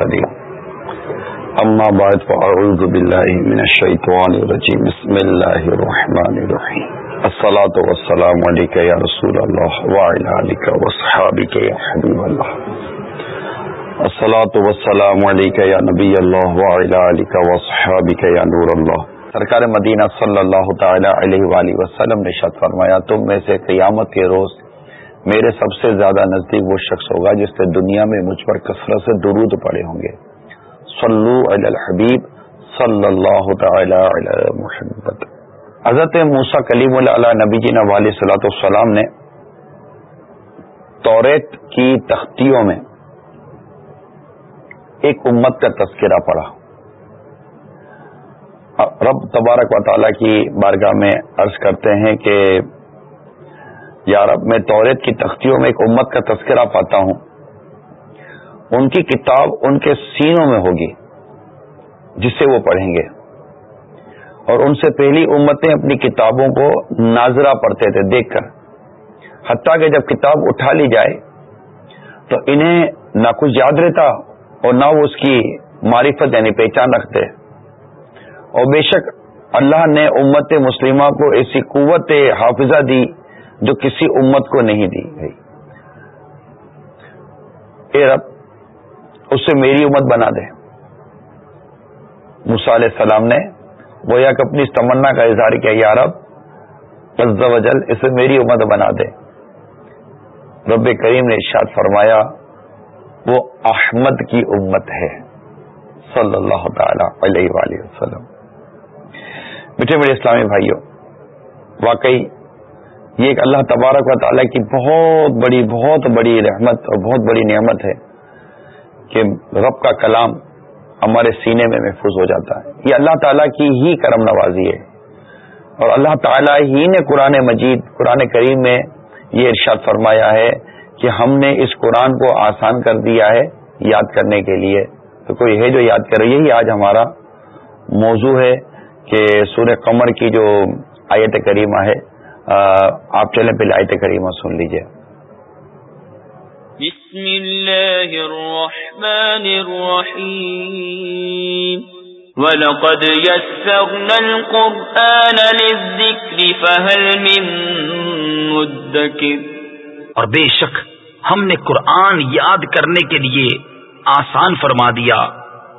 المرسلين أما بعد، فأعوذ بالله من الشيطان الرجيم. بسم الله الرحمن الرحيم. الصلاة والسلام عليك يا رسول الله وعلى آلك وصحابك يا حبيب الله. الصلاة والسلام عليك يا نبي الله وعلى آلك وصحابك يا نور الله. سرکار مدینہ صلی اللہ تعالی علیہ وآلہ وسلم نے شاد فرمایا، تم میں سے قیامت کے روز میرے سب سے زیادہ نزدیک وہ شخص ہوگا جس نے دنیا میں مجھ پر کثرت سے درود پڑے ہوں گے۔ صلو علی الحبیب صلی اللہ تعالی علی محمد۔ حضرت موسا کلیم اللہ نبی جی نوالی صلاح السلام نے توریت کی تختیوں میں ایک امت کا تذکرہ پڑھا۔ رب تبارک و تعالیٰ کی بارگاہ میں عرض کرتے ہیں کہ یا رب، میں توریت کی تختیوں میں ایک امت کا تذکرہ پاتا ہوں۔ ان کی کتاب ان کے سینوں میں ہوگی، جس سے وہ پڑھیں گے۔ اور ان سے پہلی امتیں اپنی کتابوں کو ناظرہ پڑھتے تھے، دیکھ کر۔ حتیٰ کہ جب کتاب اٹھا لی جائے، تو انہیں نہ کچھ یاد رہتا اور نہ وہ اس کی معرفت یعنی پہچان رکھتے۔ اور بے شک اللہ نے امت مسلمہ کو ایسی قوت حافظہ دی جو کسی امت کو نہیں دی گئی۔ اے رب، اس سے میری امت بنا دے۔ علیہ السلام نے وہ یک اپنی اس تمنا کا اظہار کیا، یا رب وجل اسے میری امت بنا دے۔ رب کریم نے ارشاد فرمایا، وہ احمد کی امت ہے۔ صلی اللہ تعالی علیہ وآلہ وسلم۔ میٹھے میٹھے اسلامی بھائیوں، واقعی یہ ایک اللہ تبارک و تعالیٰ کی بہت بڑی بہت بڑی رحمت اور بہت بڑی نعمت ہے کہ رب کا کلام ہمارے سینے میں محفوظ ہو جاتا ہے۔ یہ اللہ تعالیٰ کی ہی کرم نوازی ہے۔ اور اللہ تعالیٰ ہی نے قرآن مجید، قرآن کریم میں یہ ارشاد فرمایا ہے کہ ہم نے اس قرآن کو آسان کر دیا ہے یاد کرنے کے لیے۔ تو کوئی ہے جو یاد کرے؟ یہی آج ہمارا موضوع ہے کہ سورہ قمر کی جو آیت کریمہ ہے آپ چلیں پہلے آیت کریمہ سن لیجیے۔ بسم اللہ الرحمن الرحیم۔ وَلَقَدْ يَسَّرْنَا الْقُرْآنَ لِلذِّكْرِ فَهَلْ مِن مُدَّكِرِ۔ اور بے شک ہم نے قرآن یاد کرنے کے لیے آسان فرما دیا۔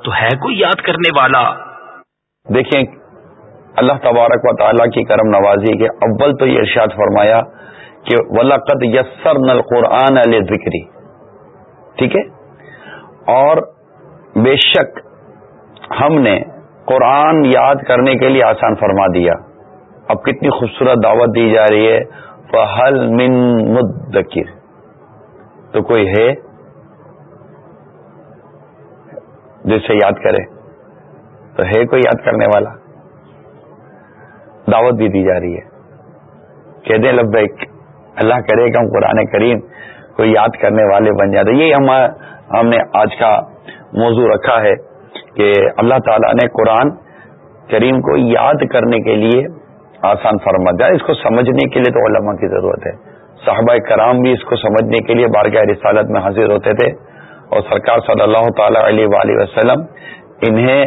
تو ہے کوئی یاد کرنے والا؟ دیکھیں اللہ تبارک و تعالیٰ کی کرم نوازی کے اول تو یہ ارشاد فرمایا کہ ولاقت یسر نل قرآن علیہ ذکری ٹھیک ہے؟ اور بے شک ہم نے قرآن یاد کرنے کے لیے آسان فرما دیا۔ اب کتنی خوبصورت دعوت دی جا رہی ہے۔ فہل من مدکر تو کوئی ہے جسے یاد کرے؟ تو ہے کوئی یاد کرنے والا؟ دعوت بھی دی جا رہی ہے۔ کہ دیں، لبیک، اللہ کرے کہ ہم قرآن کریم کو یاد کرنے والے بن جاتے یہی ہم ہم نے آج کا موضوع رکھا ہے کہ اللہ تعالیٰ نے قرآن کریم کو یاد کرنے کے لیے آسان فرما دیا اس کو سمجھنے کے لیے تو علماء کی ضرورت ہے۔ صحابہ کرام بھی اس کو سمجھنے کے لیے بارگاہ رسالت میں حاضر ہوتے تھے اور سرکار صلی اللہ تعالی علیہ وآلہ وسلم انہیں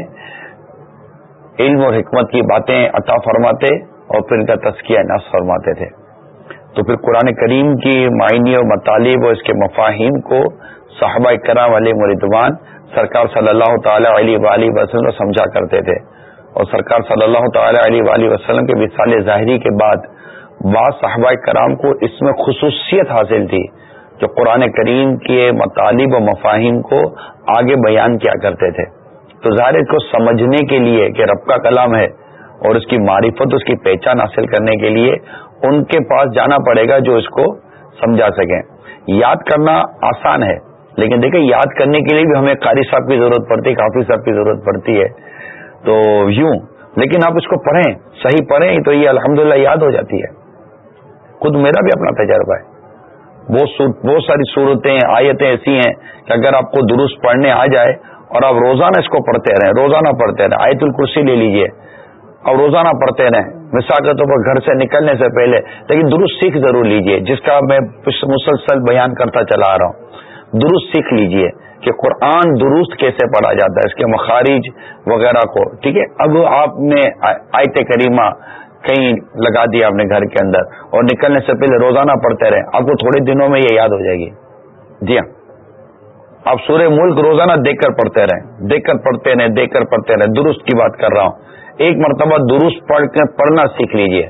علم اور حکمت کی باتیں عطا فرماتے اور پھر ان کا تسکیہ نفس فرماتے تھے۔ تو پھر قرآن کریم کی معنی اور مطالب اور اس کے مفاہیم کو صحابہ کرام علیہ مردوان سرکار صلی اللہ تعالی علیہ وآلہ وسلم سمجھا کرتے تھے۔ اور سرکار صلی اللہ تعالی علیہ وآلہ وسلم کے وصال ظاہری کے بعد بعض صحابہ کرام کو اس میں خصوصیت حاصل تھی جو قرآن کریم کے مطالب و مفاہیم کو آگے بیان کیا کرتے تھے۔ تو ظاہر کو سمجھنے کے لیے کہ رب کا کلام ہے اور اس کی معرفت، اس کی پہچان حاصل کرنے کے لیے ان کے پاس جانا پڑے گا جو اس کو سمجھا سکیں۔ یاد کرنا آسان ہے، لیکن دیکھیں یاد کرنے کے لیے بھی ہمیں قاری صاحب کی ضرورت پڑتی ہے کافی صاحب کی ضرورت پڑتی ہے۔ تو یوں، لیکن آپ اس کو پڑھیں، صحیح پڑھیں تو یہ الحمدللہ یاد ہو جاتی ہے۔ خود میرا بھی اپنا تجربہ ہے۔ بہت ساری صورتیں، آیتیں ایسی ہیں کہ اگر آپ کو درست پڑھنے آ جائے اور آپ روزانہ اس کو پڑھتے رہیں، روزانہ پڑھتے رہیں۔ آیت الکرسی لے لیجیے۔ اور روزانہ پڑھتے رہیں۔ مثال کے طور پر گھر سے نکلنے سے پہلے، لیکن درست سیکھ ضرور لیجیے، جس کا میں مسلسل بیان کرتا چلا آ رہا ہوں۔ درست سیکھ لیجیے کہ قرآن درست کیسے پڑھا جاتا ہے، اس کے مخارج وغیرہ کو۔ ٹھیک ہے؟ اب آپ نے آیت کریمہ کہیں لگا دیا اپنے گھر کے اندر، اور نکلنے سے پہلے روزانہ پڑھتے رہے آپ کو تھوڑے دنوں میں یہ یاد ہو جائے گی۔ جی ہاں۔ آپ سورہ ملک روزانہ دیکھ کر پڑھتے رہیں، دیکھ کر پڑھتے رہیں، دیکھ کر پڑھتے رہیں، درست کی بات کر رہا ہوں۔ ایک مرتبہ درست پڑھ کے پڑھنا سیکھ لیجیے۔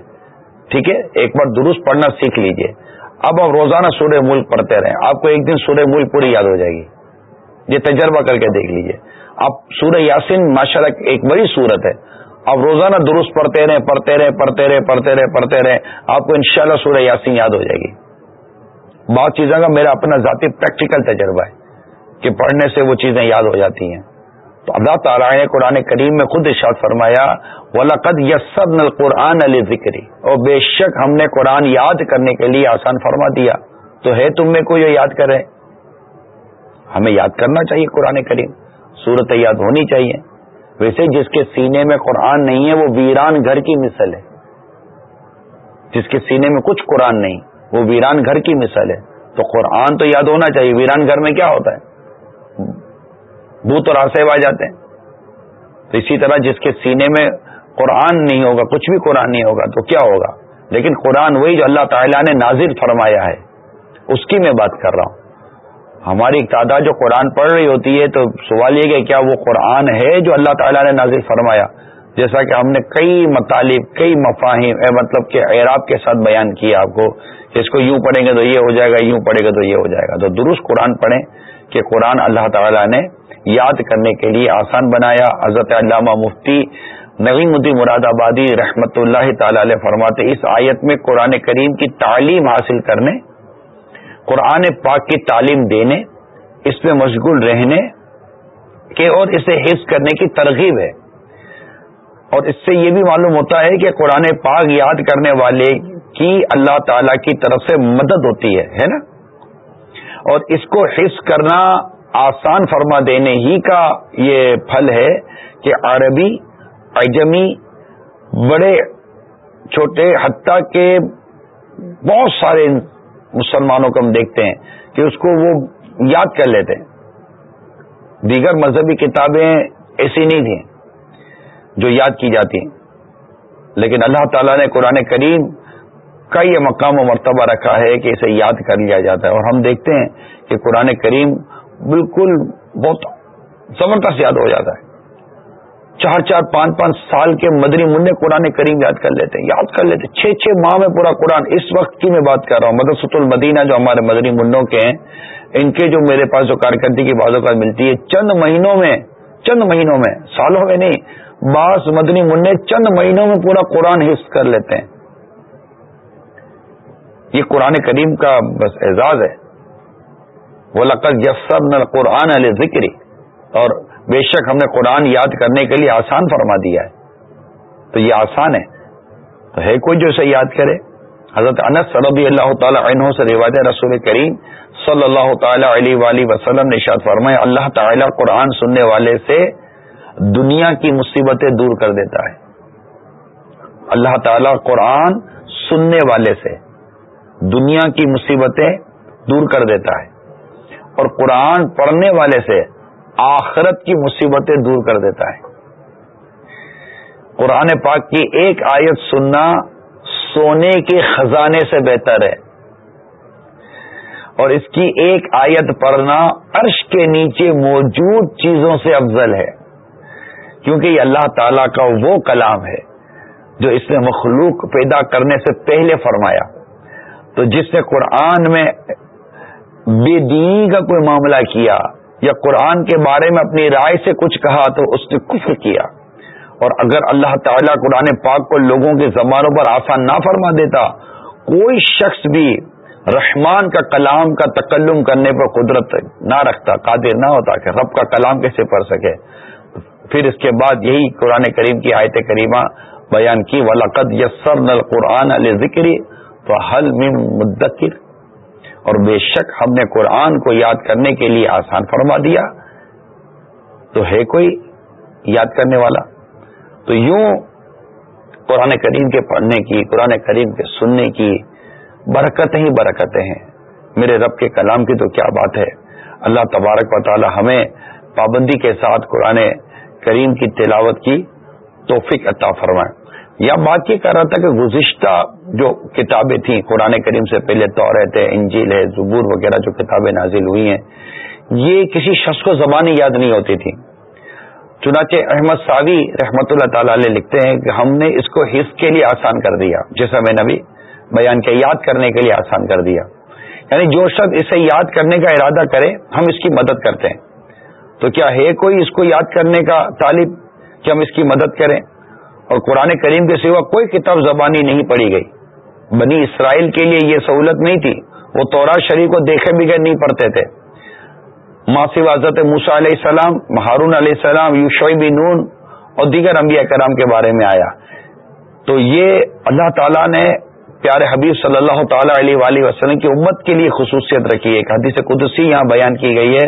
ٹھیک ہے؟ ایک بار درست پڑھنا سیکھ لیجیے۔ اب آپ روزانہ سورہ ملک پڑھتے رہیں۔ آپ کو ایک دن سورہ ملک پوری یاد ہو جائے گی۔ یہ تجربہ کر کے دیکھ لیجیے۔ اب سورہ یاسین ماشاء اللہ ایک بڑی صورت ہے۔ آپ روزانہ درست پڑھتے رہے پڑھتے رہے پڑھتے رہے پڑھتے رہے پڑھتے رہے آپ کو انشاءاللہ سورہ یاسین یاد ہو جائے گی۔ بہت چیزوں کا میرا اپنا ذاتی پریکٹیکل تجربہ ہے۔ کہ پڑھنے سے وہ چیزیں یاد ہو جاتی ہیں۔ تو اللہ تعالیٰ نے قرآن کریم میں خود ارشاد فرمایا ولاقد یسب نل قرآن علی ذکری اور بے شک ہم نے قرآن یاد کرنے کے لیے آسان فرما دیا۔ تو ہے تم میں کو یہ یاد کرے۔ ہمیں یاد کرنا چاہیے قرآن کریم۔ صورت یاد ہونی چاہیے۔ ویسے جس کے سینے میں قرآن نہیں ہے، وہ ویران گھر کی مثل ہے۔ جس کے سینے میں کچھ قرآن نہیں، وہ ویران گھر کی مثل ہے۔ تو قرآن تو یاد ہونا چاہیے۔ ویران گھر میں کیا ہوتا ہے؟ بھوت اور آسیب آ جاتے ہیں۔ تو اسی طرح جس کے سینے میں قرآن نہیں ہوگا، کچھ بھی قرآن نہیں ہوگا تو کیا ہوگا؟ لیکن قرآن وہی جو اللہ تعالیٰ نے نازر فرمایا ہے، اس کی میں بات کر رہا ہوں۔ ہماری تعداد جو قرآن پڑھ رہی ہوتی ہے، تو سوال یہ کہ کیا وہ قرآن ہے جو اللہ تعالیٰ نے نازل فرمایا؟ جیسا کہ ہم نے کئی مطالب، کئی مفاہم مطلب کہ اعراب کے ساتھ بیان کیا آپ کو، کہ اس کو یوں پڑھیں گے تو یہ ہو جائے گا، یوں پڑھے گا تو یہ ہو جائے گا۔ تو درست قرآن پڑھیں۔ کہ قرآن اللہ تعالیٰ نے یاد کرنے کے لیے آسان بنایا۔ حضرت علامہ مفتی نغیم الدین مراد آبادی رحمت اللہ تعالی علیہ فرماتے اس آیت میں قرآن کریم کی تعلیم حاصل کرنے، قرآن پاک کی تعلیم دینے، اس میں مشغول رہنے کے اور اسے حفظ کرنے کی ترغیب ہے۔ اور اس سے یہ بھی معلوم ہوتا ہے کہ قرآن پاک یاد کرنے والے کی اللہ تعالی کی طرف سے مدد ہوتی ہے ہے نا؟ اور اس کو حفظ کرنا آسان فرما دینے ہی کا یہ پھل ہے کہ عربی اجمی بڑے، چھوٹے، حتیٰ کے بہت سارے مسلمانوں کو ہم دیکھتے ہیں کہ اس کو وہ یاد کر لیتے ہیں۔ دیگر مذہبی کتابیں ایسی نہیں تھیں جو یاد کی جاتی ہیں۔ لیکن اللہ تعالیٰ نے قرآن کریم کا یہ مقام و مرتبہ رکھا ہے کہ اسے یاد کر لیا جاتا ہے اور ہم دیکھتے ہیں کہ قرآن کریم بالکل بہت زبردست یاد ہو جاتا ہے۔ چار چار پانچ پانچ سال کے مدنی منع قرآن کریم یاد کر لیتے ہیں، یاد کر لیتے چھ چھ ماہ میں پورا قرآن، اس وقت کی میں بات کر رہا ہوں۔ مدرسۃ المدینہ جو ہمارے مدنی منوں کے ہیں، ان کے جو میرے پاس جو کارکردگی کی بازو کا ملتی ہے، چند مہینوں میں، چند مہینوں میں، سالوں میں نہیں، بعض مدنی منع چند مہینوں میں پورا قرآن حص کر لیتے ہیں۔ یہ قرآن کریم کا بس اعزاز ہے۔ وہ لقت یسر نل قرآن علیہ ذکری اور بے شک ہم نے قرآن یاد کرنے کے لیے آسان فرما دیا ہے۔ تو یہ آسان ہے۔ تو ہے کوئی جو اسے یاد کرے۔ حضرت انس رضی اللہ تعالی عنہ سے روایت رسول کریم صلی اللہ تعالی علیہ وآلہ وسلم نے شاد فرمائے اللہ تعالی قرآن سننے والے سے دنیا کی مصیبتیں دور کر دیتا ہے۔ اللہ تعالی قرآن سننے والے سے۔ دنیا کی مصیبتیں دور کر دیتا ہے اور قرآن پڑھنے والے سے آخرت کی مصیبتیں دور کر دیتا ہے۔ قرآن پاک کی ایک آیت سننا سونے کے خزانے سے بہتر ہے۔ اور اس کی ایک آیت پڑھنا عرش کے نیچے موجود چیزوں سے افضل ہے۔ کیونکہ یہ اللہ تعالی کا وہ کلام ہے جو اس نے مخلوق پیدا کرنے سے پہلے فرمایا۔ تو جس نے قرآن میں بے دینی کا کوئی معاملہ کیا یا قرآن کے بارے میں اپنی رائے سے کچھ کہا تو اس نے کفر کیا۔ اور اگر اللہ تعالیٰ قرآن پاک کو لوگوں کے زبانوں پر آسان نہ فرما دیتا، کوئی شخص بھی رحمان کا کلام کا تکلم کرنے پر قدرت نہ رکھتا، قادر نہ ہوتا کہ رب کا کلام کیسے پڑھ سکے۔ پھر اس کے بعد یہی قرآن کریم کی آیت کریمہ بیان کی ولاقد یسر نل قرآن علیہ ذکری تو حل من مدکر۔ اور بے شک ہم نے قرآن کو یاد کرنے کے لیے آسان فرما دیا۔ تو ہے کوئی یاد کرنے والا؟ تو یوں قرآن کریم کے پڑھنے کی، قرآن کریم کے سننے کی برکتیں ہی برکتیں ہیں۔ میرے رب کے کلام کی تو کیا بات ہے؟ اللہ تبارک و تعالی ہمیں پابندی کے ساتھ قرآن کریم کی تلاوت کی توفیق عطا فرمائے۔ یا بات یہ کر رہا تھا کہ گزشتہ جو کتابیں تھیں، قرآن کریم سے پہلے طورت ہے انجیل ہے زبور وغیرہ جو کتابیں نازل ہوئی ہیں، یہ کسی شخص کو زبانی یاد نہیں ہوتی تھی۔ چنانچہ احمد ساوی رحمت اللہ تعالی علیہ لکھتے ہیں کہ ہم نے اس کو حص کے لیے آسان کر دیا، جیسا میں نبی بیان کیا، یاد کرنے کے لیے آسان کر دیا۔ یعنی جو شخص اسے یاد کرنے کا ارادہ کرے، ہم اس کی مدد کرتے ہیں۔ تو کیا ہے کوئی اس کو یاد کرنے کا طالب کہ ہم اس کی مدد کریں؟ اور قرآن کریم کے سوا کوئی کتاب زبانی نہیں پڑھی گئی۔ بنی اسرائیل کے لیے یہ سہولت نہیں تھی۔ وہ تورا شریف کو دیکھے بغیر نہیں پڑھتے تھے۔ ماسی حضرت موسا علیہ السلام ہارون علیہ السلام یوشعی نون اور دیگر انبیاء کرام کے بارے میں آیا۔ تو یہ اللہ تعالیٰ نے پیارے حبیب صلی اللہ تعالی علیہ وآلہ وسلم کی امت کے لیے خصوصیت رکھی۔ ہے ایک حدیث قدسی یہاں بیان کی گئی ہے۔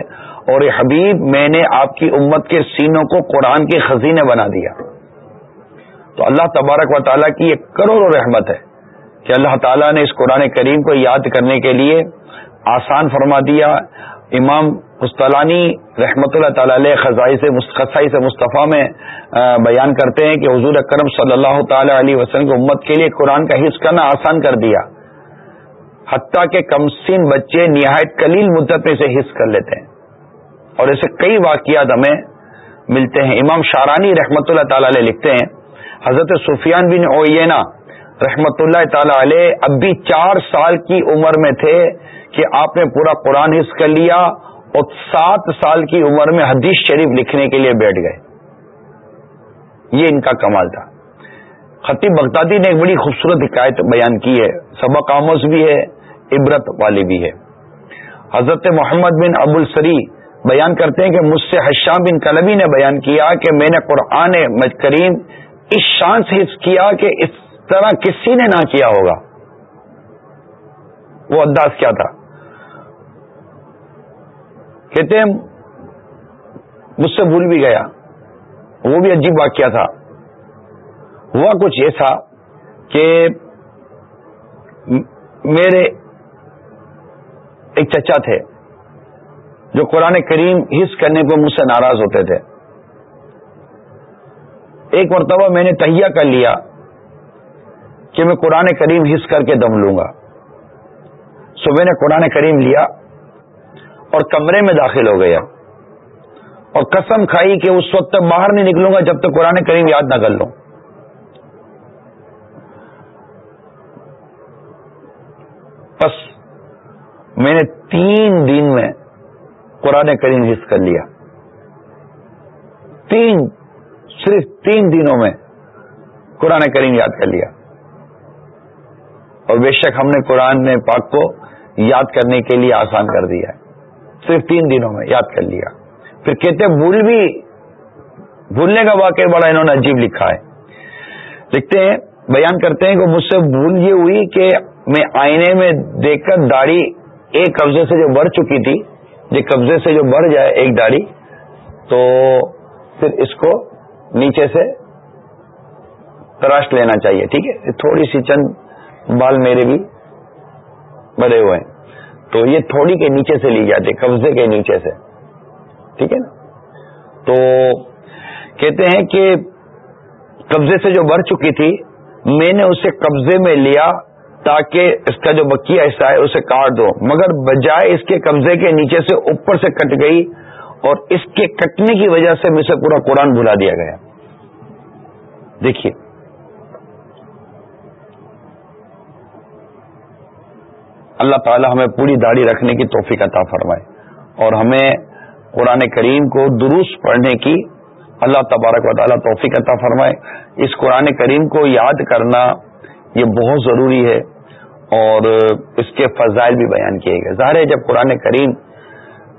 اور یہ حبیب، میں نے آپ کی امت کے سینوں کو قرآن کے خزینے بنا دیا۔ تو اللہ تبارک و تعالیٰ کی ایک کروڑ رحمت ہے کہ اللہ تعالیٰ نے اس قرآن کریم کو یاد کرنے کے لیے آسان فرما دیا۔ امام مستلانی رحمۃ اللہ تعالی علیہ خزائی سے خزائی سے مصطفیٰ میں بیان کرتے ہیں کہ حضور اکرم صلی اللہ تعالی علیہ وسلم کی امت کے لیے قرآن کا حص کرنا آسان کر دیا۔ حتیٰ کہ کمسین بچے نہایت کلیل مدت میں سے حص کر لیتے ہیں۔ اور ایسے کئی واقعات ہمیں ملتے ہیں۔ امام شارانی رحمۃ اللہ تعالی علیہ لکھتے ہیں حضرت سفیان بن اوینا رحمۃ اللہ تعالی علیہ اب بھی چار سال کی عمر میں تھے کہ آپ نے پورا قرآن حص کر لیا اور سات سال کی عمر میں حدیث شریف لکھنے کے لیے بیٹھ گئے۔ یہ ان کا کمال تھا۔ خطیب بغدادی نے ایک بڑی خوبصورت حکایت بیان کی ہے۔ سبق آموز بھی ہے، عبرت والی بھی ہے۔ حضرت محمد بن ابو السری بیان کرتے ہیں کہ مجھ سے حشام بن کلبی نے بیان کیا کہ میں نے قرآن کریم اس شان سے کیا کہ اس طرح کسی نے نہ کیا ہوگا۔ وہ انداز کیا تھا؟ کہتے ہیں، مجھ سے بھول بھی گیا۔ وہ بھی عجیب واقعہ تھا۔ ہوا کچھ ایسا کہ میرے ایک چچا تھے، جو قرآن کریم حص کرنے کو مجھ سے ناراض ہوتے تھے۔ ایک مرتبہ میں نے تہیا کر لیا کہ میں قرآن کریم حص کر کے دم لوں گا۔ سو میں نے قرآن کریم لیا اور کمرے میں داخل ہو گیا اور قسم کھائی کہ اس وقت تک باہر نہیں نکلوں گا جب تک قرآن کریم یاد نہ کر لوں۔ بس میں نے تین دن میں قرآن کریم حص کر لیا۔ تین صرف تین دنوں میں قرآن کریم یاد کر لیا۔ اور بے شک ہم نے قرآن نے پاک کو یاد کرنے کے لیے آسان کر دیا ہے۔ صرف تین دنوں میں یاد کر لیا۔ پھر کہتے بھول بھی، بھولنے کا واقعہ بڑا انہوں نے عجیب لکھا ہے۔ لکھتے ہیں، بیان کرتے ہیں کہ مجھ سے بھول یہ ہوئی کہ میں آئینے میں دیکھ کر داڑھی ایک قبضے سے جو بڑھ چکی تھی یہ قبضے سے جو بڑھ جائے ایک داڑھی، تو پھر اس کو نیچے سے تراش لینا چاہیے، ٹھیک ہے؟ تھوڑی سی چند بال میرے بھی بڑے ہوئے ہیں۔ تو یہ تھوڑی کے نیچے سے لی جاتی قبضے کے نیچے سے، ٹھیک ہے نا؟ تو کہتے ہیں کہ قبضے سے جو بڑھ چکی تھی، میں نے اسے قبضے میں لیا تاکہ اس کا جو بکیا حصہ ہے، اسے کاٹ دو۔ مگر بجائے اس کے قبضے کے نیچے سے اوپر سے کٹ گئی اور اس کے کٹنے کی وجہ سے مجھے پورا قرآن بھلا دیا گیا۔ دیکھیے۔ اللہ تعالی ہمیں پوری داڑھی رکھنے کی توفیق عطا فرمائے اور ہمیں قرآن کریم کو درست پڑھنے کی اللہ تبارک و تعالیٰ توفیق عطا فرمائے۔ اس قرآن کریم کو یاد کرنا یہ بہت ضروری ہے اور اس کے فضائل بھی بیان کیے گئے۔ ظاہر ہے جب قرآن کریم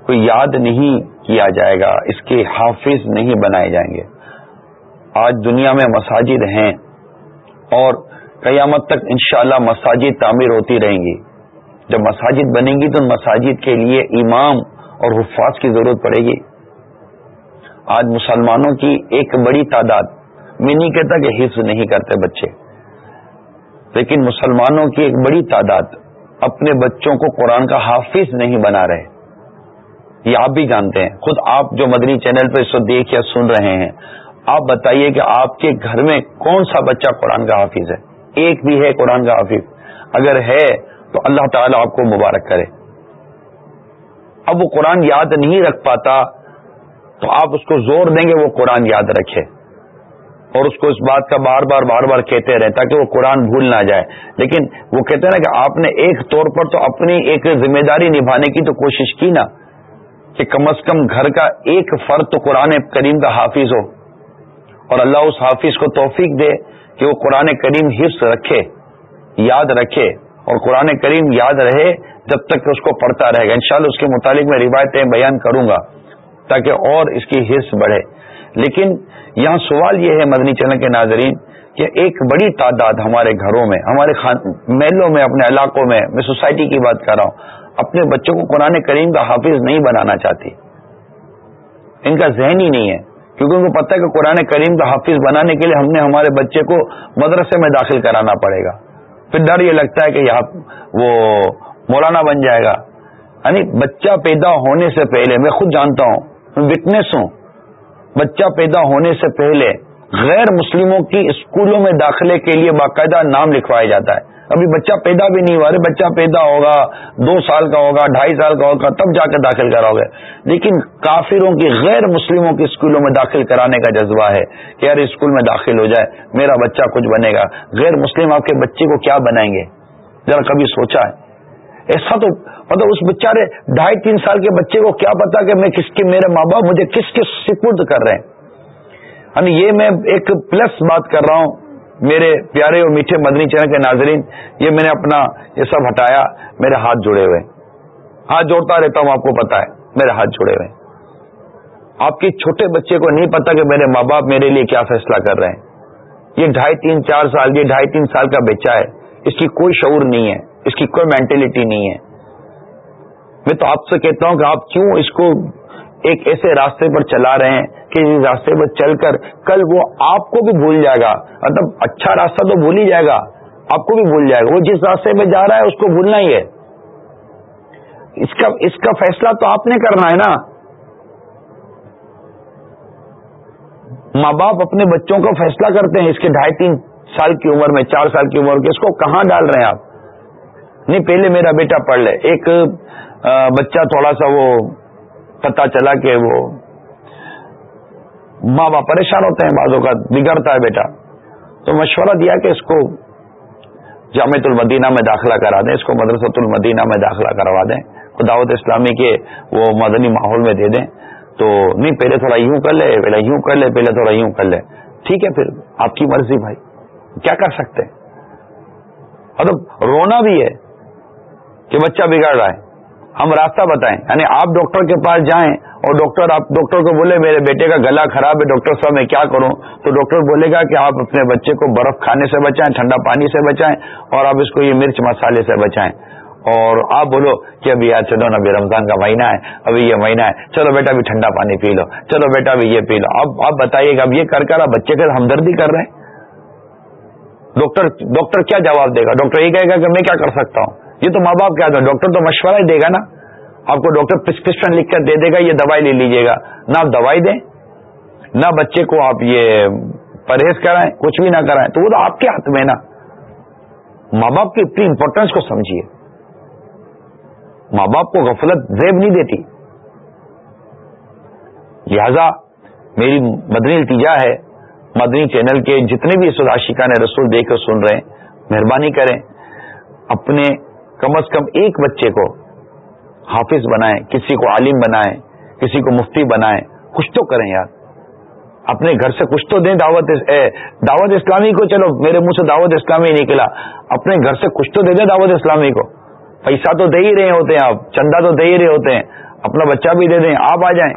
کو یاد نہیں کیا جائے گا، اس کے حافظ نہیں بنائے جائیں گے۔ آج دنیا میں مساجد ہیں اور قیامت تک انشاءاللہ مساجد تعمیر ہوتی رہیں گی۔ جب مساجد بنے گی تو مساجد کے لیے امام اور حفاظ کی ضرورت پڑے گی۔ آج مسلمانوں کی ایک بڑی تعداد میں نہیں کہتا کہ حفظ نہیں کرتے بچے۔ لیکن مسلمانوں کی ایک بڑی تعداد اپنے بچوں کو قرآن کا حافظ نہیں بنا رہے۔ یہ آپ بھی جانتے ہیں۔ خود آپ جو مدنی چینل پہ اس وقت دیکھ یا سن رہے ہیں، آپ بتائیے کہ آپ کے گھر میں کون سا بچہ قرآن کا حافظ ہے؟ ایک بھی ہے قرآن کا حافظ۔ اگر ہے تو اللہ تعالیٰ آپ کو مبارک کرے۔ اب وہ قرآن یاد نہیں رکھ پاتا تو آپ اس کو زور دیں گے وہ قرآن یاد رکھے۔ اور اس کو اس بات کا بار بار بار بار کہتے رہے تاکہ وہ قرآن بھول نہ جائے۔ لیکن وہ کہتے ہیں نا کہ آپ نے ایک طور پر تو اپنی ایک ذمہ داری نبھانے کی تو کوشش کی نا۔ کہ کم از کم گھر کا ایک فرد تو قرآن کریم کا حافظ ہو اور اللہ اس حافظ کو توفیق دے کہ وہ قرآن کریم حفظ رکھے، یاد رکھے اور قرآن کریم یاد رہے جب تک کہ اس کو پڑھتا رہے گا۔ انشاءاللہ اس کے متعلق میں روایتیں بیان کروں گا تاکہ اور اس کی حص بڑھے۔ لیکن یہاں سوال یہ ہے مدنی چینل کے ناظرین کہ ایک بڑی تعداد ہمارے گھروں میں، ہمارے محلوں میں، اپنے علاقوں میں میں سوسائٹی کی بات کر رہا ہوں اپنے بچوں کو قرآن کریم کا حافظ نہیں بنانا چاہتی۔ ان کا ذہن ہی نہیں ہے، کیونکہ ان کو پتہ ہے کہ قرآن کریم کا حافظ بنانے کے لیے ہم نے ہمارے بچے کو مدرسے میں داخل کرانا پڑے گا۔ پھر ڈر یہ لگتا ہے کہ یہاں وہ مولانا بن جائے گا۔ یعنی بچہ پیدا ہونے سے پہلے، میں خود جانتا ہوں وٹنس ہوں۔ بچہ پیدا ہونے سے پہلے غیر مسلموں کی اسکولوں میں داخلے کے لیے باقاعدہ نام لکھوایا جاتا ہے۔ ابھی بچہ پیدا بھی نہیں ہوا۔ ارے بچہ پیدا ہوگا، دو سال کا ہوگا، ڈھائی سال کا ہوگا، تب جا کے داخل کراؤ گے۔ لیکن کافروں کی، غیر مسلموں کی اسکولوں میں داخل کرانے کا جذبہ ہے کہ یار اسکول میں داخل ہو جائے، میرا بچہ کچھ بنے گا۔ غیر مسلم آپ کے بچے کو کیا بنائیں گے؟ ذرا کبھی سوچا ہے۔ ایسا تو مطلب اس بچارے ڈھائی تین سال کے بچے کو کیا پتا کہ میں کس کے، میرے ماں باپ مجھے کس کس سپرد کر رہے ہیں۔ یعنی یہ میں ایک پلس بات کر رہا ہوں، میرے پیارے اور میٹھے مدنی چینل کے ناظرین، یہ میں نے اپنا یہ سب ہٹایا، میرے ہاتھ جڑے ہوئے۔ ہاتھ جوڑتا رہتا ہوں، آپ کو پتا ہے، میرے ہاتھ جڑے ہوئے۔ آپ کے چھوٹے بچے کو نہیں پتا کہ میرے ماں باپ میرے لیے کیا فیصلہ کر رہے ہیں۔ یہ ڈھائی تین چار سال، یہ ڈھائی تین سال کا بچہ ہے۔ اس کی کوئی شعور نہیں ہے، اس کی کوئی مینٹلٹی نہیں ہے۔ میں تو آپ سے کہتا ہوں کہ آپ کیوں اس کو ایک ایسے راستے پر چلا رہے ہیں کہ اس راستے پر چل کر کل وہ آپ کو بھی بھول جائے گا۔ مطلب اچھا راستہ تو بھول ہی جائے گا۔ آپ کو بھی بھول جائے گا۔ وہ جس راستے میں جا رہا ہے اس کو بھولنا ہی ہے۔ اس کا اس کا فیصلہ تو آپ نے کرنا ہے نا۔ ماں باپ اپنے بچوں کا فیصلہ کرتے ہیں اس کے ڈھائی تین سال کی عمر میں، چار سال کی عمر کے اس کو کہاں ڈال رہے ہیں آپ؟ نہیں، پہلے میرا بیٹا پڑھ لے۔ ایک بچہ تھوڑا سا وہ پتا چلا کہ وہ ماں باپ پریشان ہوتے ہیں بعضوں کا بگڑتا ہے بیٹا۔ تو مشورہ دیا کہ اس کو جامع المدینہ میں داخلہ کرا دیں، اس کو مدرسۃ المدینہ میں داخلہ کروا دیں۔ دعوت اسلامی کے وہ مدنی ماحول میں دے دیں۔ تو نہیں، پہلے تھوڑا یوں کر لے، پہلے یوں کر لے، پہلے تھوڑا یوں کر لے۔ ٹھیک ہے، پھر آپ کی مرضی بھائی۔ کیا کر سکتے؟ مطلب رونا بھی ہے کہ بچہ بگڑ رہا ہے۔ ہم راستہ بتائیں۔ یعنی آپ ڈاکٹر کے پاس جائیں اور ڈاکٹر آپ ڈاکٹر کو بولے، میرے بیٹے کا گلا خراب ہے، ڈاکٹر صاحب میں کیا کروں؟ تو ڈاکٹر بولے گا کہ آپ اپنے بچے کو برف کھانے سے بچائیں، ٹھنڈا پانی سے بچائیں اور آپ اس کو یہ مرچ مسالے سے بچائیں۔ اور آپ بولو کہ ابھی یار چلو نا، ابھی رمضان کا مہینہ ہے، ابھی یہ مہینہ ہے۔ چلو بیٹا، ابھی ٹھنڈا پانی پی لو۔ چلو بیٹا، ابھی یہ پی لو۔ اب آپ بتائیے گا، اب یہ کر کر آپ بچے کا ہمدردی کر رہے ہیں؟ ڈاکٹر ڈاکٹر کیا جواب دے گا؟ ڈاکٹر یہ کہے گا کہ میں کیا کر سکتا ہوں؟ یہ تو ماں باپ کیا ڈاکٹر تو مشورہ ہی دے گا نا۔ آپ کو ڈاکٹر پرسکرپشن لکھ کر دے دے گا، یہ دوائی لے لیجیے گا۔ نہ آپ دوائی دیں، نہ بچے کو آپ یہ پرہیز کرائیں، کچھ بھی نہ کرائیں۔ تو وہ تو آپ کے ہاتھ میں نا۔ ماں باپ کی اتنی امپورٹینس کو سمجھیے۔ ماں باپ کو غفلت زیب نہیں دیتی۔ لہذا میری مدنی التجا ہے، مدنی چینل کے جتنے بھی سداشکا نے رسول دے کر سن رہے ہیں، مہربانی کریں، اپنے کم از کم ایک بچے کو حافظ بنائیں، کسی کو عالم بنائیں، کسی کو مفتی بنائیں، کچھ تو کریں یار۔ اپنے گھر سے کچھ تو دیں دعوت دعوت اسلامی کو، چلو میرے منہ سے دعوت اسلامی نکلا اپنے گھر سے کچھ تو دے دیں دعوت اسلامی کو۔ پیسہ تو دے ہی رہے ہوتے ہیں آپ، چندہ تو دے ہی رہے ہوتے ہیں۔ اپنا بچہ بھی دے دیں، آپ آ جائیں۔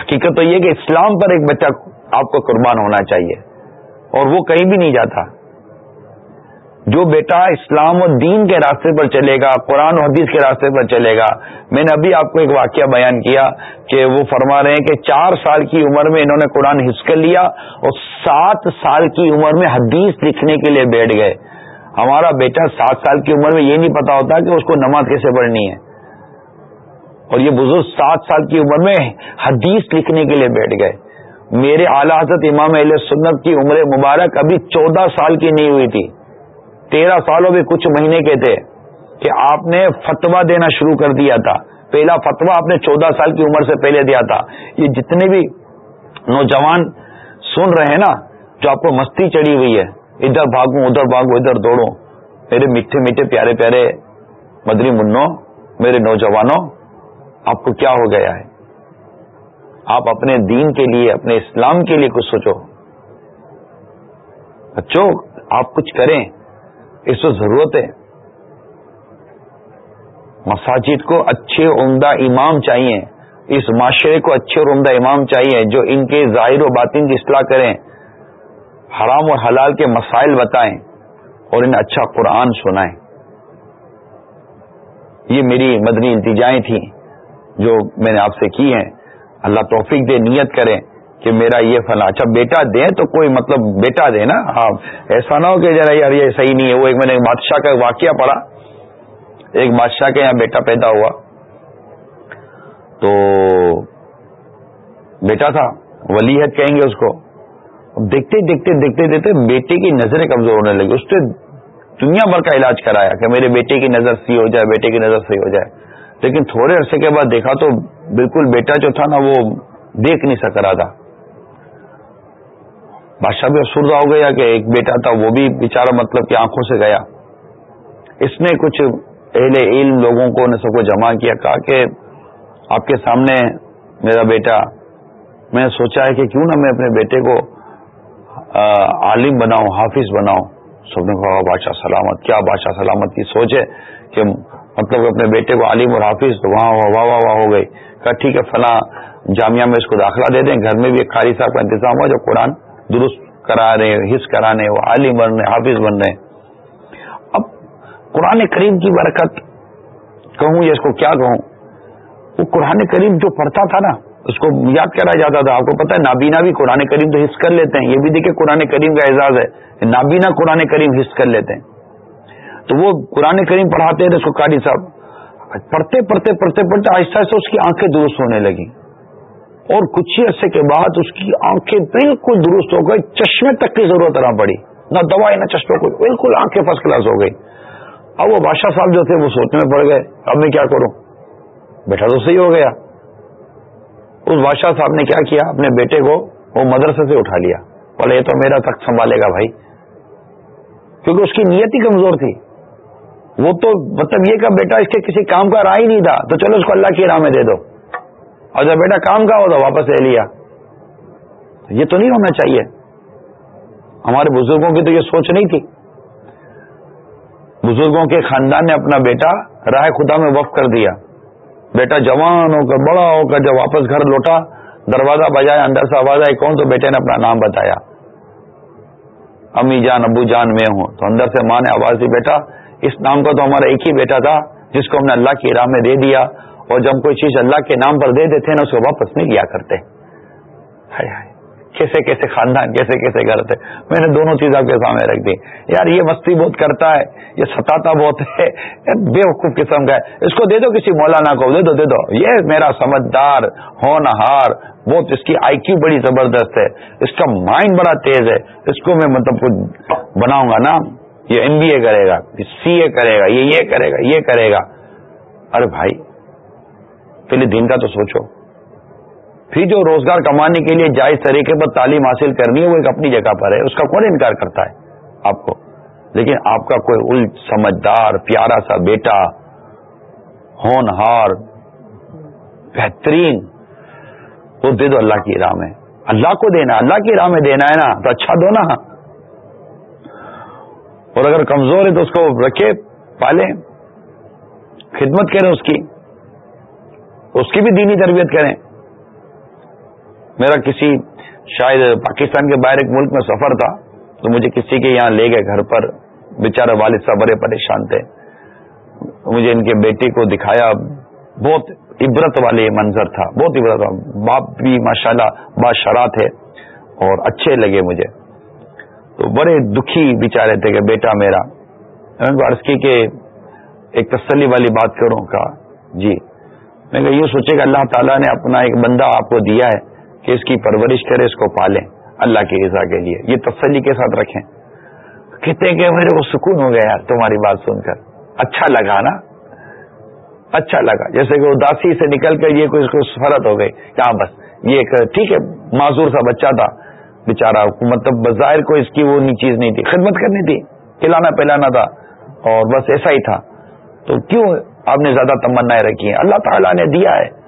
حقیقت تو یہ کہ اسلام پر ایک بچہ آپ کو قربان ہونا چاہیے اور وہ کہیں بھی نہیں جاتا۔ جو بیٹا اسلام و دین کے راستے پر چلے گا، قرآن و حدیث کے راستے پر چلے گا۔ میں نے ابھی آپ کو ایک واقعہ بیان کیا کہ وہ فرما رہے ہیں کہ چار سال کی عمر میں انہوں نے قرآن حص کر لیا اور سات سال کی عمر میں حدیث لکھنے کے لیے بیٹھ گئے۔ ہمارا بیٹا سات سال کی عمر میں یہ نہیں پتا ہوتا کہ اس کو نماز کیسے پڑھنی ہے۔ اور یہ بزرگ سات سال کی عمر میں حدیث لکھنے کے لیے بیٹھ گئے۔ میرے اعلی حضرت امام علیہ سنت کی عمر مبارک ابھی چودہ سال کی نہیں ہوئی تھی۔ تیرہ سالوں میں کچھ مہینے کے تھے کہ آپ نے فتوا دینا شروع کر دیا تھا۔ پہلا فتوا آپ نے چودہ سال کی عمر سے پہلے دیا تھا۔ یہ جتنے بھی نوجوان سن رہے ہیں نا، جو آپ کو مستی چڑھی ہوئی ہے، ادھر بھاگوں ادھر بھاگوں، ادھر دوڑوں، میرے میٹھے میٹھے پیارے پیارے مدری منو میرے نوجوانوں، آپ کو کیا ہو گیا ہے؟ آپ اپنے دین کے لیے، اپنے اسلام کے لیے کچھ سوچو۔ بچوں، آپ کچھ کریں۔ اس کو ضرورت ہے۔ مساجد کو اچھے عمدہ امام چاہیے۔ اس معاشرے کو اچھے اور عمدہ امام چاہیے جو ان کے ظاہر و باطن کی اصلاح کریں۔ حرام اور حلال کے مسائل بتائیں اور انہیں اچھا قرآن سنائیں۔ یہ میری مدنی التجائیں تھیں جو میں نے آپ سے کی ہیں۔ اللہ توفیق دے، نیت کریں۔ کہ میرا یہ فلاں اچھا بیٹا دیں تو کوئی مطلب بیٹا دے نا؟ ہاں ایسا نہ ہو کہ ذرا یار یہ صحیح نہیں ہے۔ وہ ایک میں نے بادشاہ کا واقعہ پڑھا۔ ایک بادشاہ کے یہاں بیٹا پیدا ہوا۔ تو بیٹا تھا ولیحت کہیں گے اس کو۔ دیکھتے دیکھتے دیکھتے دیکھتے بیٹے کی نظریں کمزور ہونے لگی۔ اس نے دنیا بھر کا علاج کرایا کہ میرے بیٹے کی نظر سی ہو جائے، بیٹے کی نظر صحیح ہو جائے۔ لیکن تھوڑے عرصے کے بعد دیکھا تو بالکل بیٹا جو تھا نا، وہ دیکھ نہیں سک رہا تھا۔ بادشاہ بھی افسردہ ہو گیا کہ ایک بیٹا تھا، وہ بھی بےچارا مطلب کہ آنکھوں سے گیا۔ اس نے کچھ اہل علم لوگوں کو نے سب کو جمع کیا، کہا کہ آپ کے سامنے میرا بیٹا، میں نے سوچا ہے کہ کیوں نہ میں اپنے بیٹے کو عالم بناؤں، حافظ بناؤں۔ سب نے کہا، بادشاہ سلامت، کیا بادشاہ سلامت کی سوچ ہے کہ مطلب اپنے بیٹے کو عالم اور حافظ، تو وہاں واہ واہ واہ ہو گئی۔ کہا، ٹھیک ہے، فلاں جامعہ میں اس کو داخلہ دے دیں، گھر میں بھی ایک قاری صاحب کا انتظام ہوا جو قرآن درست کرا رہے حص کرانے، وہ عالم بن رہے حافظ بن رہے اب قرآن کریم کی برکت کہوں یا اس کو کیا کہوں؟ وہ قرآن کریم جو پڑھتا تھا نا، اس کو یاد کرا جاتا تھا۔ آپ کو پتا ہے، نابینا بھی قرآن کریم تو حص کر لیتے ہیں۔ یہ بھی دیکھیں، قرآن کریم کا اعزاز ہے۔ نابینا قرآن کریم حص کر لیتے ہیں۔ تو وہ قرآن کریم پڑھاتے تھے، اس کو قاری صاحب۔ پڑھتے پڑھتے پڑھتے پڑھتے آہستہ آہستہ اس کی آنکھیں درست ہونے لگی اور کچھ ہی عرصے کے بعد اس کی آنکھیں بالکل درست ہو گئی چشمے تک کی ضرورت نہ پڑی۔ نہ دوائی، نہ چشمے کو بالکل آنکھیں فرسٹ کلاس ہو گئی اب وہ بادشاہ صاحب جو تھے وہ سوچنے میں پڑ گئے، اب میں کیا کروں؟ بیٹا تو صحیح ہو گیا۔ اس بادشاہ صاحب نے کیا کیا؟ اپنے بیٹے کو وہ مدرسے سے اٹھا لیا۔ بولے، یہ تو میرا تخت سنبھالے گا بھائی۔ کیونکہ اس کی نیت ہی کمزور تھی۔ وہ تو مطلب یہ کہ بیٹا اس کے کسی کام کا راہ ہی نہیں تھا۔ تو چلو اس کو اللہ کی راہ میں دے دو۔ اور جب بیٹا کام کا ہو تو واپس لے لیا۔ یہ تو نہیں ہونا چاہیے۔ ہمارے بزرگوں کی تو یہ سوچ نہیں تھی۔ بزرگوں کے خاندان نے اپنا بیٹا راہ خدا میں وقف کر دیا۔ بیٹا جوان ہو کر، بڑا ہو کر جب واپس گھر لوٹا، دروازہ بجایا اندر سے آواز آئی، کون تو بیٹے نے اپنا نام بتایا؟ امی جان، ابو جان میں ہوں۔ تو اندر سے ماں نے آواز دی، بیٹا، اس نام کا تو ہمارا ایک ہی بیٹا تھا، جس کو ہم نے اللہ کی راہ میں دے دیا۔ اور جب کوئی چیز اللہ کے نام پر دے دیتے نا، اسے واپس نہیں لیا کرتے۔ ہائے ہائے، کیسے کیسے خاندان، کیسے کیسے گھر تھے۔ میں نے دونوں چیز آپ کے سامنے رکھ دی۔ یار، یہ مستی بہت کرتا ہے، یہ ستاتا بہت ہے۔ بے وقوف قسم کا ہے۔ اس کو دے دو کسی مولانا کو، دے دو دے دو۔ یہ میرا سمجھدار، ہونہار، بہت اس کی آئی کیو بڑی زبردست ہے۔ اس کا مائنڈ بڑا تیز ہے۔ اس کو میں مطلب کچھ بناؤں گا نا۔ یہ ایم بی اے کرے گا سی اے کرے گا، یہ یہ کرے گا، یہ کرے گا۔ ارے بھائی پہلے دن کا تو سوچو۔ پھر جو روزگار کمانے کے لیے جائز طریقے پر تعلیم حاصل کرنی ہے، وہ ایک اپنی جگہ پر ہے۔ اس کا کون انکار کرتا ہے؟ آپ کو۔ لیکن آپ کا کوئی الٹ سمجھدار، پیارا سا بیٹا ہونہار بہترین، وہ دے دو اللہ کی راہ میں۔ اللہ کو دینا، اللہ کی راہ میں دینا ہے نا، تو اچھا دو نا۔ اور اگر کمزور ہے تو اس کو رکھے پالیں خدمت کریں اس کی۔ اس کی بھی دینی تربیت کریں۔ میرا کسی شاید پاکستان کے باہر ایک ملک میں سفر تھا، تو مجھے کسی کے یہاں لے گئے گھر پر۔ بیچارے والد صاحب بڑے پریشان تھے۔ مجھے ان کے بیٹے کو دکھایا۔ بہت عبرت والے منظر تھا، بہت عبرت باپ بھی ماشاءاللہ اللہ تھے اور اچھے لگے مجھے۔ تو بڑے دکھی بےچارے تھے کہ بیٹا میرا۔ میں نے عرض کی کہ ایک تسلی والی بات کروں کا۔ جی۔ میں کہ یوں سوچے کہ اللہ تعالیٰ نے اپنا ایک بندہ آپ کو دیا ہے کہ اس کی پرورش کرے، اس کو پالیں، اللہ کی رضا کے لیے۔ یہ تسلی کے ساتھ رکھیں۔ کہتے کہ میرے کو سکون ہو گیا تمہاری بات سن کر۔ اچھا لگا نا؟ اچھا لگا۔ جیسے کہ اداسی سے نکل کر یہ کوئی فرت ہو گئی کہ ہاں بس، یہ ایک ٹھیک ہے، معذور سا بچہ تھا۔ بےچارا مطلب بظاہر کو اس کی وہ چیز نہیں تھی، خدمت کرنی تھی، کھلانا پلانا تھا اور بس ایسا ہی تھا۔ تو کیوں آپ نے زیادہ تمنا رکھی ہیں۔ اللہ تعالیٰ نے دیا ہے۔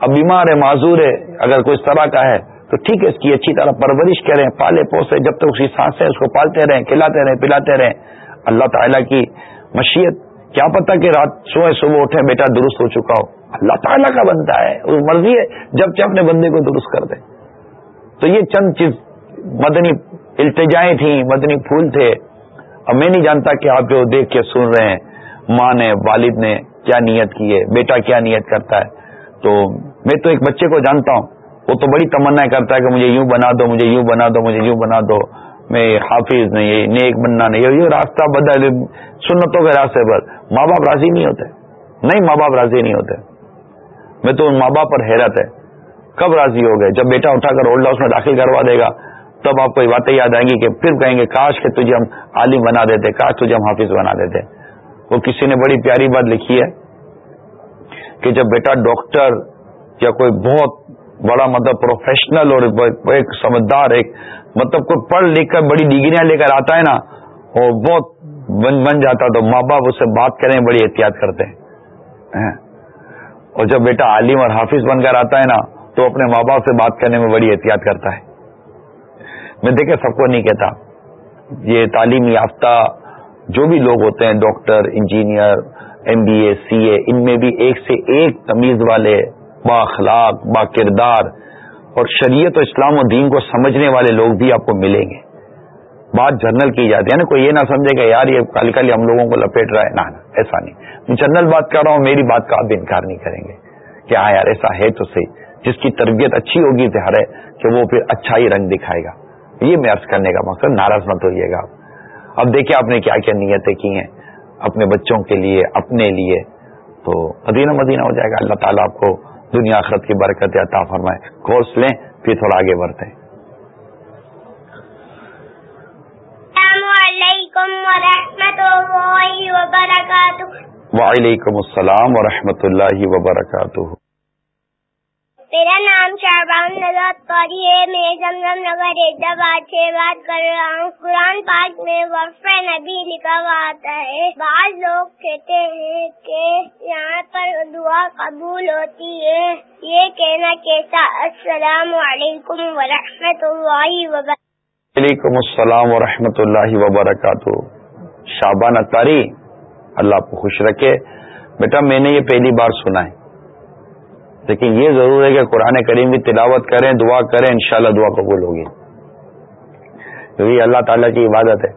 اب بیمار ہے، معذور ہے، اگر کوئی اس طرح کا ہے، تو ٹھیک ہے، اس کی اچھی طرح پرورش کریں۔ پالے پوسے، جب تک اس کی سانس ہے اس کو پالتے رہیں، کھلاتے رہیں، پلاتے رہیں۔ اللہ تعالیٰ کی مشیت، کیا پتا کہ رات سوئے صبح اٹھے، بیٹا درست ہو چکا ہو۔ اللہ تعالیٰ کا بنتا ہے، وہ مرضی ہے، جب چاہے اپنے بندے کو درست کر دے۔ تو یہ چند چیز، مدنی التجائیں تھیں، مدنی پھول تھے۔ اب میں نہیں جانتا کہ آپ جو دیکھ کے سن رہے ہیں، ماں نے، والد نے کیا نیت کی ہے، بیٹا کیا نیت کرتا ہے؟ تو میں تو ایک بچے کو جانتا ہوں، وہ تو بڑی تمنا کرتا ہے کہ مجھے یوں بنا دو، مجھے یوں بنا دو، مجھے یوں بنا دو۔ میں حافظ نہیں نیک بننا نہیں، یہ راستہ بدل سنتوں کے راستے پر۔ ماں باپ راضی نہیں ہوتے۔ نہیں، ماں باپ راضی نہیں ہوتے۔ میں تو ان ماں باپ پر حیرت ہے۔ کب راضی ہو گئے؟ جب بیٹا اٹھا کر اولڈ ہاؤس میں داخل کروا دے گا، تب آپ کو یہ باتیں یاد آئیں گی کہ پھر کہیں گے، کاش کہ تجھے ہم عالم بنا دیتے، کاش تجھے ہم حافظ بنا دیتے۔ وہ کسی نے بڑی پیاری بات لکھی ہے کہ جب بیٹا ڈاکٹر یا کوئی بہت بڑا مطلب پروفیشنل اور ایک سمجھدار، ایک مطلب کوئی پڑھ لکھ کر بڑی ڈگریاں لے کر آتا ہے نا اور بہت بن بن جاتا تو ماں باپ اس سے بات کریں، بڑی احتیاط کرتے ہیں۔ اور جب بیٹا عالم اور حافظ بن کر آتا ہے نا، تو اپنے ماں باپ سے بات کرنے میں بڑی احتیاط کرتا ہے۔ میں دیکھے سب کو نہیں کہتا۔ یہ تعلیم یافتہ جو بھی لوگ ہوتے ہیں، doctor, engineer, M B A, C A, ان میں بھی ایک سے ایک تمیز والے با اخلاق با کردار اور شریعت و اسلام و دین کو سمجھنے والے لوگ بھی آپ کو ملیں گے۔ بات جنرل کی جاتی ہے نا، کوئی یہ نہ سمجھے کہ یار یہ کل کل ہم لوگوں کو لپیٹ رہا ہے۔ نہ، ایسا نہیں۔ میں جنرل بات کر رہا ہوں، میری بات کا آپ انکار نہیں کریں گے کہ ہاں یار، ایسا ہے تو صحیح۔ جس کی تربیت اچھی ہوگی، ظاہر ہے کہ وہ پھر اچھا ہی رنگ دکھائے گا۔ یہ میں عرض کرنے کا مقصد، ناراض مت ہوئیے گا آپ۔ اب دیکھیں آپ نے کیا کیا نیتیں کی ہیں اپنے بچوں کے لیے اپنے لیے۔ تو مدینہ مدینہ ہو جائے گا۔ اللہ تعالیٰ آپ کو دنیا آخرت کی برکت عطا فرمائے۔ کورس لیں پھر تھوڑا آگے بڑھتے ہیں۔ وعلیکم السلام ورحمۃ اللہ وبرکاتہ۔ میرا نام شہبان نژاد قوری ہے۔ میں زمزم نگر حیدرآباد سے بات کر رہا ہوں۔ قرآن پاک میں وقف نبی لکھا ہوا آتا ہے۔ بعض لوگ کہتے ہیں کہ یہاں پر دعا قبول ہوتی ہے۔ یہ کہنا کیسا؟ السلام علیکم ورحمۃ اللہ وبرکاتہ۔ وعلیکم السلام ورحمۃ اللہ وبرکاتہ۔ شابان اطاری اللہ کو خوش رکھے۔ بیٹا، میں نے یہ پہلی بار سنا ہے۔ لیکن یہ ضرور ہے کہ قرآن کریم کی تلاوت کریں، دعا کریں، انشاءاللہ دعا قبول ہوگی۔ کیونکہ اللہ تعالیٰ کی عبادت ہے۔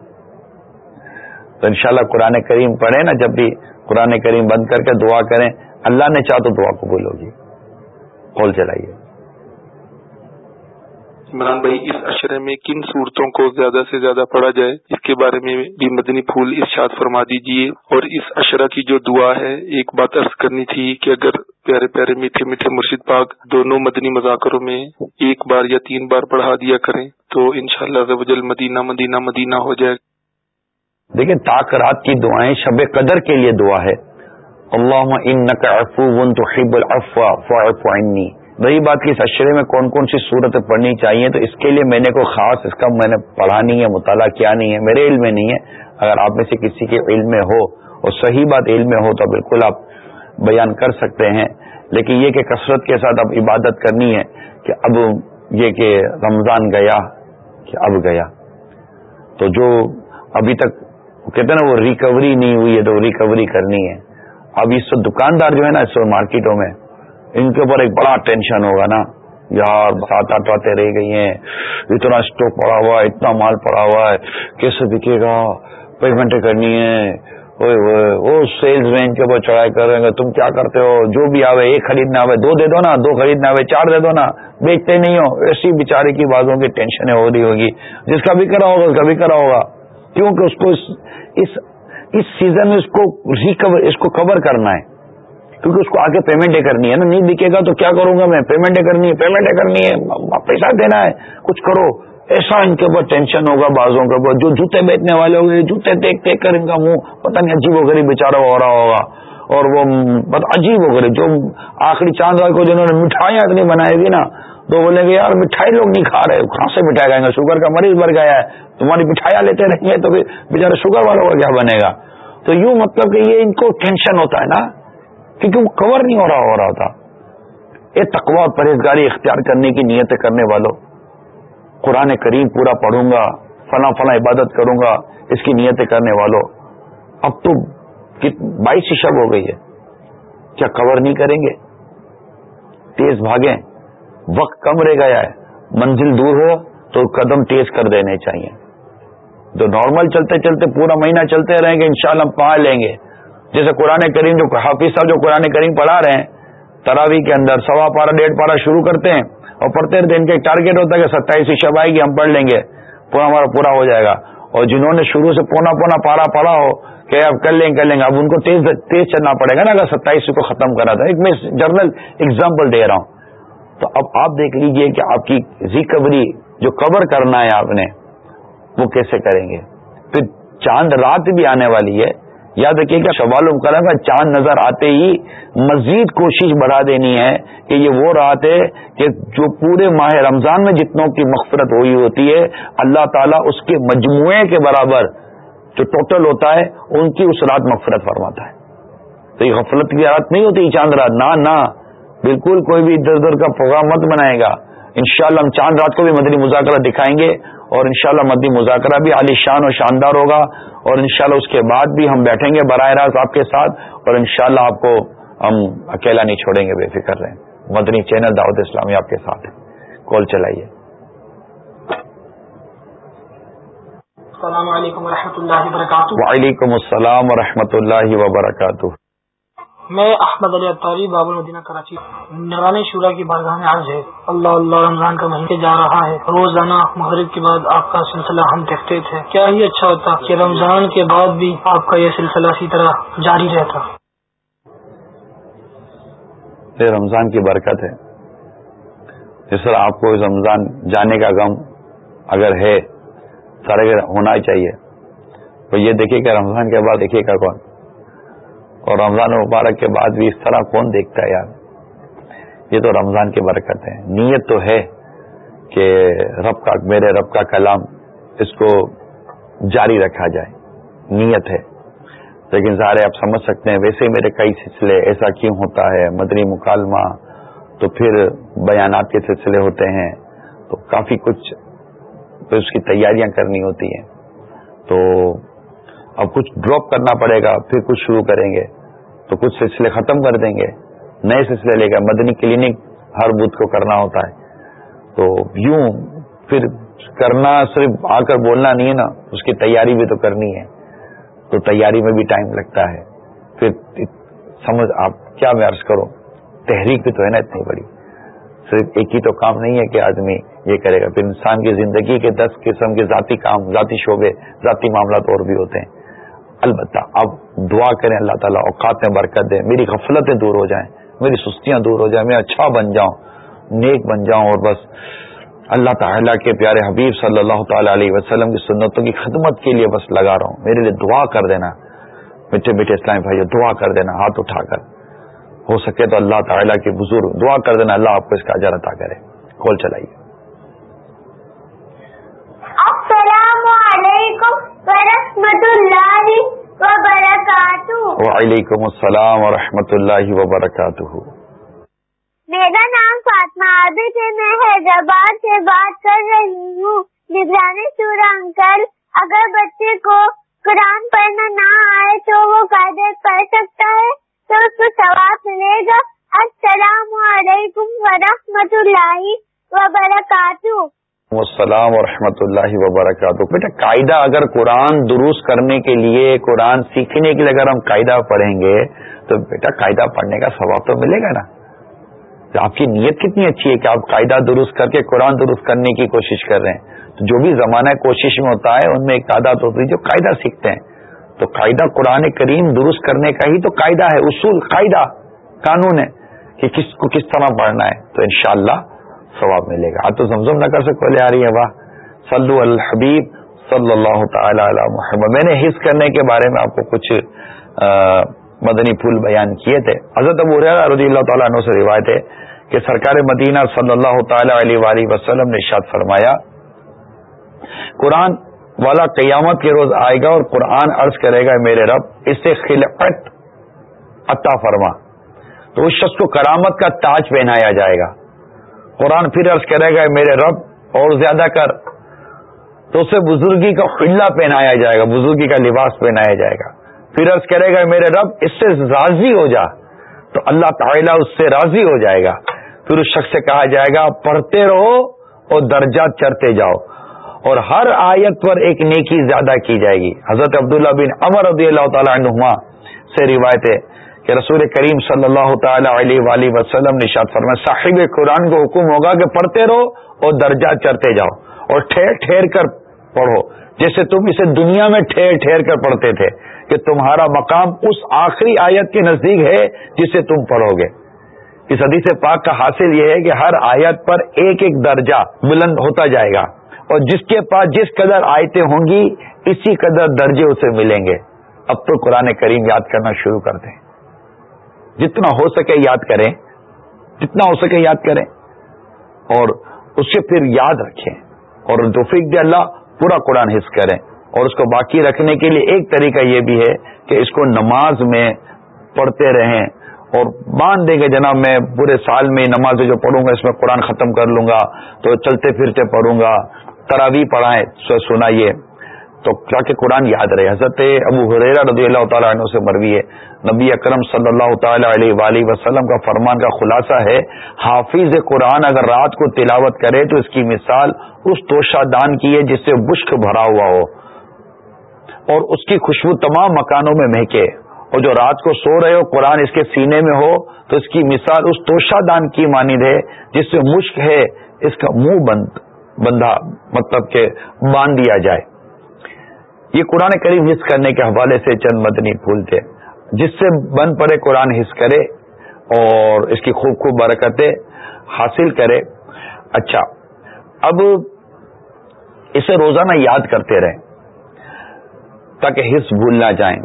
تو انشاءاللہ قرآن کریم پڑھیں نا، جب بھی قرآن کریم بند کر کے دعا کریں، اللہ نے چاہ تو دعا قبول ہوگی۔ کھول چلائیے۔ عمران بھائی، اس اشرے میں کن صورتوں کو زیادہ سے زیادہ پڑھا جائے؟ اس کے بارے میں بھی مدنی پھول ارشاد فرما دیجیے اور اس اشرہ کی جو دعا ہے، ایک بات عرض کرنی تھی کہ اگر پیارے پیارے میٹھے میٹھے مرشد پاک دونوں مدنی مذاکروں میں ایک بار یا تین بار پڑھا دیا کریں، تو ان شاء اللہ مدینہ مدینہ مدینہ ہو جائے۔ دیکھیں تاک رات کی دعائیں شب قدر کے لیے دعا ہے۔ اللہ عنی۔ رہی بات کی اس اشرے میں کون کون سی صورتیں پڑھنی چاہیے، تو اس کے لیے میں نے کوئی خاص اس کا میں نے پڑھا نہیں ہے، مطالعہ کیا نہیں ہے، میرے علم میں نہیں ہے۔ اگر آپ میں سے کسی کے علم میں ہو اور صحیح بات علم میں ہو تو بالکل آپ بیان کر سکتے ہیں۔ لیکن یہ کہ کثرت کے ساتھ اب عبادت کرنی ہے کہ اب یہ کہ رمضان گیا کہ اب گیا۔ تو جو ابھی تک کہتے ہیں نا وہ ریکوری نہیں ہوئی ہے تو ریکوری کرنی ہے۔ اب اس دکاندار جو ہے نا اس مارکیٹوں میں ان کے اوپر ایک بڑا ٹینشن ہوگا نا۔ یار، سات آٹھ باتیں رہ گئی ہیں۔ اتنا اسٹاک پڑا ہوا ہے، اتنا مال پڑا ہوا ہے۔ کیسے بکے گا؟ پیمنٹ کرنی ہے۔ وہ سیلس مین کے اوپر چڑھائی کر رہے ہیں۔ تم کیا کرتے ہو؟ جو بھی آوے، ایک خریدنا آوے، دو دے دو نا، دو خریدنا آوے، چار دے دو نا۔ بیچتے نہیں ہو۔ ایسی بیچارے کی بازوں کی ٹینشنیں ہو رہی ہوگی۔ جس کا بھی کرا ہوگا، اس کا بھی کرا ہوگا۔ کیونکہ اس کو اس اس سیزن میں اس کو ریکور اس کو کور کرنا ہے۔ کیونکہ اس کو آگے پیمنٹیں کرنی ہے نا، نہیں بکے گا تو کیا کروں گا میں؟ پیمنٹیں کرنی ہے پیمنٹیں کرنی ہے پیسہ دینا ہے۔ کچھ کرو۔ ایسا ان کے اوپر ٹینشن ہوگا، بازوں کے اوپر۔ جو جوتے بیچنے والے ہوں گے جوتے دیکھ دیکھ کر ان کا منہ پتہ نہیں عجیب و غریب بےچارا ہو رہا ہوگا۔ اور وہ عجیب و غریب، جو آخری چاند کو جنہوں نے مٹھائیاں اتنی بنائی گی نا، تو بولیں گے یار مٹھائی لوگ نہیں کھا رہے، کہاں سے مٹھائی کھائیں گے؟ شوگر کا مریض بڑھ گیا ہے، تمہاری مٹھائیاں لیتے رہیں گے تو پھر بےچارے شوگر والوں کا کیا بنے گا؟ تو یوں مطلب کہ یہ ان کو ٹینشن ہوتا ہے نا۔ کیونکہ وہ کور نہیں ہو رہا ہو رہا تھا۔ یہ تقوا پرہیزگاری اختیار کرنے کی نیت کرنے والوں، قرآن کریم پورا پڑھوں گا، فلاں فلاں عبادت کروں گا، اس کی نیتیں کرنے والوں۔ اب تو بائیس شب ہو گئی ہے۔ کیا کور نہیں کریں گے؟ تیز بھاگیں۔ وقت کم رہ گیا ہے۔ منزل دور ہو تو قدم تیز کر دینے چاہیے۔ جو نارمل چلتے چلتے پورا مہینہ چلتے رہیں گے، انشاءاللہ ہم پا لیں گے۔ جیسے قرآن کریم جو حافظ صاحب جو قرآن کریم پڑھا رہے ہیں تراوی کے اندر سوا پارا، ڈیڑھ پارا شروع کرتے ہیں اور پڑھتے رہتے ان کا ایک ٹارگیٹ ہوتا ہے کہ ستائیس شب آئے گی ہم پڑھ لیں گے، پورا ہمارا پورا ہو جائے گا۔ اور جنہوں نے شروع سے پونا پونا پارا پڑا ہو کہ اب کر لیں کر لیں گے، اب ان کو تیز تیز چلنا پڑے گا نا، اگر ستائیس کو ختم کرا تھا۔ ایک میں جرنل اگزامپل دے رہا ہوں۔ تو اب آپ دیکھ لیجیے کہ آپ کی ریکوری جو کور کرنا ہے آپ نے، وہ کیسے کریں گے؟ پھر چاند رات بھی آنے والی ہے۔ یاد رکھیے کہ سوال کریں گا چاند نظر آتے ہی مزید کوشش بڑھا دینی ہے کہ یہ وہ رات ہے کہ جو پورے ماہ رمضان میں جتنوں کی مغفرت ہوئی ہوتی ہے، اللہ تعالیٰ اس کے مجموعے کے برابر جو ٹوٹل ہوتا ہے، ان کی اس رات مغفرت فرماتا ہے۔ تو یہ غفلت کی رات نہیں ہوتی چاند رات۔ نہ نہ۔ بالکل کوئی بھی ادھر ادھر کا پروگرام مت بنائے گا۔ انشاءاللہ ہم چاند رات کو بھی مدنی مذاکرہ دکھائیں گے۔ اور انشاءاللہ مدنی مذاکرہ بھی عالی شان اور شاندار ہوگا اور انشاءاللہ اس کے بعد بھی ہم بیٹھیں گے براہ راست آپ کے ساتھ اور انشاءاللہ آپ کو ہم اکیلا نہیں چھوڑیں گے بے فکر رہیں۔ مدنی چینل دعوت اسلامی آپ کے ساتھ کال چلائیے۔ السلام علیکم و اللہ وبرکاتہ۔ وعلیکم السلام و اللہ وبرکاتہ۔ میں احمد علی اطاری باب المدینہ کراچی، نوران شورا کی بارگاہ میں آج ہے۔ اللہ اللہ، رمضان کا مہینے جا رہا ہے۔ روزانہ مغرب کے بعد آپ کا سلسلہ ہم دیکھتے تھے۔ کیا ہی اچھا ہوتا کہ رمضان کے بعد بھی آپ کا یہ سلسلہ اسی طرح جاری رہتا۔ یہ رمضان کی برکت ہے۔ جس طرح آپ کو رمضان جانے کا غم اگر ہے سارے ہونا ہی چاہیے، تو یہ دیکھیے کہ رمضان کے بعد دیکھیے گا کون۔ اور رمضان مبارک کے بعد بھی اس طرح کون دیکھتا ہے یار؟ یہ تو رمضان کی برکت ہے۔ نیت تو ہے کہ رب کا، میرے رب کا کلام اس کو جاری رکھا جائے۔ نیت ہے۔ لیکن سارے آپ سمجھ سکتے ہیں، ویسے میرے کئی سلسلے ایسا کیوں ہوتا ہے؟ مدنی مکالمہ تو پھر بیانات کے سلسلے ہوتے ہیں۔ تو کافی کچھ پھر اس کی تیاریاں کرنی ہوتی ہیں۔ تو اب کچھ ڈراپ کرنا پڑے گا، پھر کچھ شروع کریں گے۔ تو کچھ سلسلے ختم کر دیں گے۔ نئے سلسلے لے گا مدنی کلینک ہر بدھ کو کرنا ہوتا ہے۔ تو یوں پھر کرنا صرف آ کر بولنا نہیں ہے نا، اس کی تیاری بھی تو کرنی ہے۔ تو تیاری میں بھی ٹائم لگتا ہے۔ پھر سمجھ، آپ کیا میں عرض کروں، تحریک بھی تو ہے نا اتنی بڑی۔ صرف ایک ہی تو کام نہیں ہے کہ آدمی یہ کرے گا۔ پھر انسان کی زندگی کے دس قسم کے ذاتی کام، ذاتی شعبے، ذاتی معاملات اور بھی ہوتے ہیں۔ البتہ اب دعا کریں اللہ تعالیٰ اوقات میں برکت دیں، میری غفلتیں دور ہو جائیں، میری سستیاں دور ہو جائیں، میں اچھا بن جاؤں، نیک بن جاؤں اور بس اللہ تعالیٰ کے پیارے حبیب صلی اللہ تعالی علیہ وسلم کی سنتوں کی خدمت کے لیے بس لگا رہا ہوں۔ میرے لیے دعا کر دینا۔ میٹھے میٹھے اسلام بھائی دعا کر دینا، ہاتھ اٹھا کر۔ ہو سکے تو اللہ تعالیٰ کے بزرگ، دعا کر دینا، اللہ آپ کو اس کا اجر عطا کرے۔ کھول چلائیے السلام علیکم ورحمۃ اللہ وبرکاتہ۔ وعلیکم السلام ورحمۃ اللہ وبرکاتہ۔ میرا نام فاطمہ عابد ہے میں حیدرآباد سے بات کر رہی ہوں۔ نگرانی سورہ انکل اگر بچے کو قرآن پڑھنا نہ آئے تو وہ قاعدے پڑھ سکتا ہے تو اس کو ثواب ملے گا۔ السلام علیکم ورحمۃ اللہ وبرکاتہ۔ السلام ورحمۃ اللہ وبرکاتہ۔ بیٹا، قاعدہ اگر قرآن درست کرنے کے لیے، قرآن سیکھنے کے لیے اگر ہم قاعدہ پڑھیں گے، تو بیٹا، قاعدہ پڑھنے کا ثواب تو ملے گا نا؟ آپ کی نیت کتنی اچھی ہے کہ آپ قاعدہ درست کر کے قرآن درست کرنے کی کوشش کر رہے ہیں۔ تو جو بھی زمانہ کوشش میں ہوتا ہے، ان میں ایک تعداد ہوتی ہے جو قاعدہ سیکھتے ہیں۔ تو قاعدہ قرآن کریم درست کرنے کا ہی تو قاعدہ ہے، اصول، قاعدہ، قانون ہے کہ کس کو کس طرح پڑھنا ہے۔ تو انشاءاللہ ثواب ملے گا۔ تو زمزم نہ کر سکو لے آ رہی ہے واہ۔ صلو الحبیب صلی اللہ تعالی علی محمد۔ میں نے حص کرنے کے بارے میں آپ کو کچھ مدنی پھول بیان کیے تھے۔ حضرت ابو رضی اللہ تعالیٰ عنہ سے روایت ہے کہ سرکار مدینہ صلی اللہ تعالی علیہ وآلہ وسلم نے شاد فرمایا، قرآن والا قیامت کے روز آئے گا اور قرآن عرض کرے گا میرے رب، اس سے خلقت عطا فرما۔ تو اس شخص کو کرامت کا تاج پہنایا جائے گا۔ قرآن پھر عرض کرے گا میرے رب، اور زیادہ کر. تو اسے بزرگی کا خلا پہنایا جائے گا، بزرگی کا لباس پہنایا جائے گا. پھر عرض کرے گا میرے رب، اس سے راضی ہو جا. تو اللہ تعالیٰ اس سے راضی ہو جائے گا. پھر اس شخص سے کہا جائے گا، پڑھتے رہو اور درجات چڑھتے جاؤ. اور ہر آیت پر ایک نیکی زیادہ کی جائے گی. حضرت عبداللہ بن امر رضی اللہ تعالیٰ عنہما سے روایت ہے کہ رسول کریم صلی اللہ تعالی علیہ وآلہ وسلم نشاد فرما صاحب قرآن کو حکم ہوگا کہ پڑھتے رہو اور درجات چڑھتے جاؤ اور ٹھہر ٹھہر کر پڑھو، جیسے تم اسے دنیا میں ٹھہر ٹھہر کر پڑھتے تھے کہ تمہارا مقام اس آخری آیت کے نزدیک ہے جسے تم پڑھو گے۔ اس حدیث پاک کا حاصل یہ ہے کہ ہر آیت پر ایک ایک درجہ بلند ہوتا جائے گا اور جس کے پاس جس قدر آیتیں ہوں گی، اسی قدر درجے اسے ملیں گے۔ اب تو قرآن کریم یاد کرنا شروع کر دیں۔ جتنا ہو سکے یاد کریں، جتنا ہو سکے یاد کریں اور اسے پھر یاد رکھیں۔ اور توفیق دے اللہ، پورا قرآن حص کریں۔ اور اس کو باقی رکھنے کے لیے ایک طریقہ یہ بھی ہے کہ اس کو نماز میں پڑھتے رہیں۔ اور باندھ دیں گے، جناب، میں پورے سال میں نماز جو پڑھوں گا، اس میں قرآن ختم کر لوں گا، تو چلتے پھرتے پڑھوں گا۔ تراوی پڑھائیں سنائیے۔ تو کیا کہ قرآن یاد رہے؟ حضرت ابو حریرا رضی اللہ تعالیٰ عنہ سے مروی ہے۔ نبی اکرم صلی اللہ تعالی علیہ وآلہ وسلم کا فرمان کا خلاصہ ہے، حافظ قرآن اگر رات کو تلاوت کرے تو اس کی مثال اس توشہ دان کی ہے جس سے بشک بھرا ہوا ہو۔ اور اس کی خوشبو تمام مکانوں میں مہکے۔ اور جو رات کو سو رہے ہو، قرآن اس کے سینے میں ہو، تو اس کی مثال اس توشہ دان کی مانند ہے، جس سے مشک ہے، اس کا منہ بند، بندھا مطلب کہ باندھ دیا جائے۔ یہ قرآن کریم حص کرنے کے حوالے سے چند مدنی پھول تھے۔ جس سے بند پڑے قرآن حص کرے اور اس کی خوب خوب برکتیں حاصل کرے۔ اچھا اب اسے روزانہ یاد کرتے رہیں تاکہ حص بھول نہ جائیں۔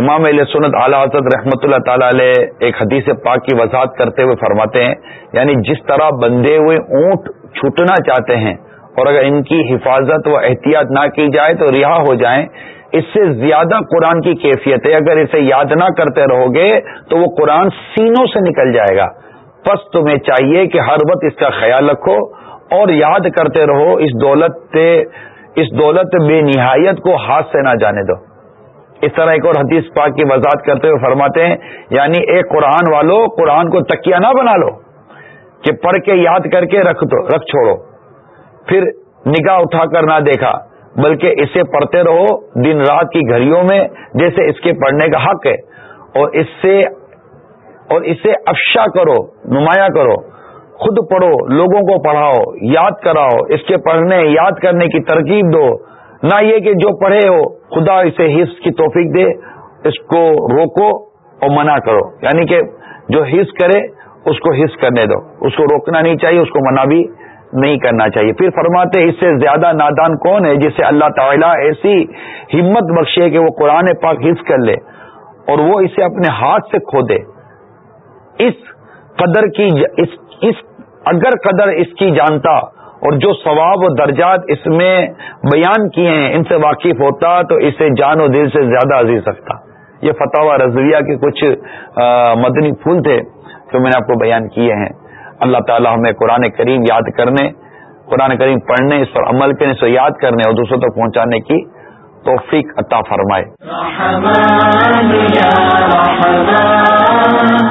امام علیہ سنت اعلی حضرت رحمۃ اللہ تعالی علیہ ایک حدیث پاک کی وضاحت کرتے ہوئے فرماتے ہیں یعنی جس طرح بندے ہوئے اونٹ چھوٹنا چاہتے ہیں اور اگر ان کی حفاظت و احتیاط نہ کی جائے تو رہا ہو جائیں، اس سے زیادہ قرآن کی کیفیت ہے۔ اگر اسے یاد نہ کرتے رہو گے تو وہ قرآن سینوں سے نکل جائے گا۔ بس تمہیں چاہیے کہ ہر وقت اس کا خیال رکھو اور یاد کرتے رہو، اس دولت اس دولت بے نہایت کو ہاتھ سے نہ جانے دو۔ اس طرح ایک اور حدیث پاک کی وضاحت کرتے ہوئے فرماتے ہیں یعنی ایک قرآن والو، قرآن کو تکیہ نہ بنا لو، کہ پڑھ کے یاد کر کے رکھ دو، رکھ چھوڑو۔ پھر نگاہ اٹھا کر نہ دیکھا، بلکہ اسے پڑھتے رہو دن رات کی گھڑیوں میں، جیسے اس کے پڑھنے کا حق ہے۔ اور اس سے، اور اسے افشا کرو، نمایاں کرو۔ خود پڑھو، لوگوں کو پڑھاؤ، یاد کراؤ۔ اس کے پڑھنے، یاد کرنے کی ترکیب دو۔ نہ یہ کہ جو پڑھے ہو، خدا اسے حص کی توفیق دے۔ اس کو روکو اور منع کرو۔ یعنی کہ جو حص کرے، اس کو حص کرنے دو۔ اس کو روکنا نہیں چاہیے، اس کو منع بھی نہیں کرنا چاہیے۔ پھر فرماتے اس سے زیادہ نادان کون ہے جسے اللہ تعالیٰ ایسی ہمت بخشے کہ وہ قرآن پاک حص کر لے اور وہ اسے اپنے ہاتھ سے کھو دے۔ اس قدر کی اس اس اگر قدر اس کی جانتا اور جو ثواب و درجات اس میں بیان کیے ہیں، ان سے واقف ہوتا تو اسے جان و دل سے زیادہ عزیز رکھتا۔ یہ فتح رضویہ کے کچھ مدنی پھول تھے جو میں نے آپ کو بیان کیے ہیں۔ اللہ تعالی ہمیں قرآن کریم یاد کرنے، قرآن کریم پڑھنے، اس پر عمل کرنے، اس کو یاد کرنے اور دوسروں تک پہنچانے کی توفیق عطا فرمائے۔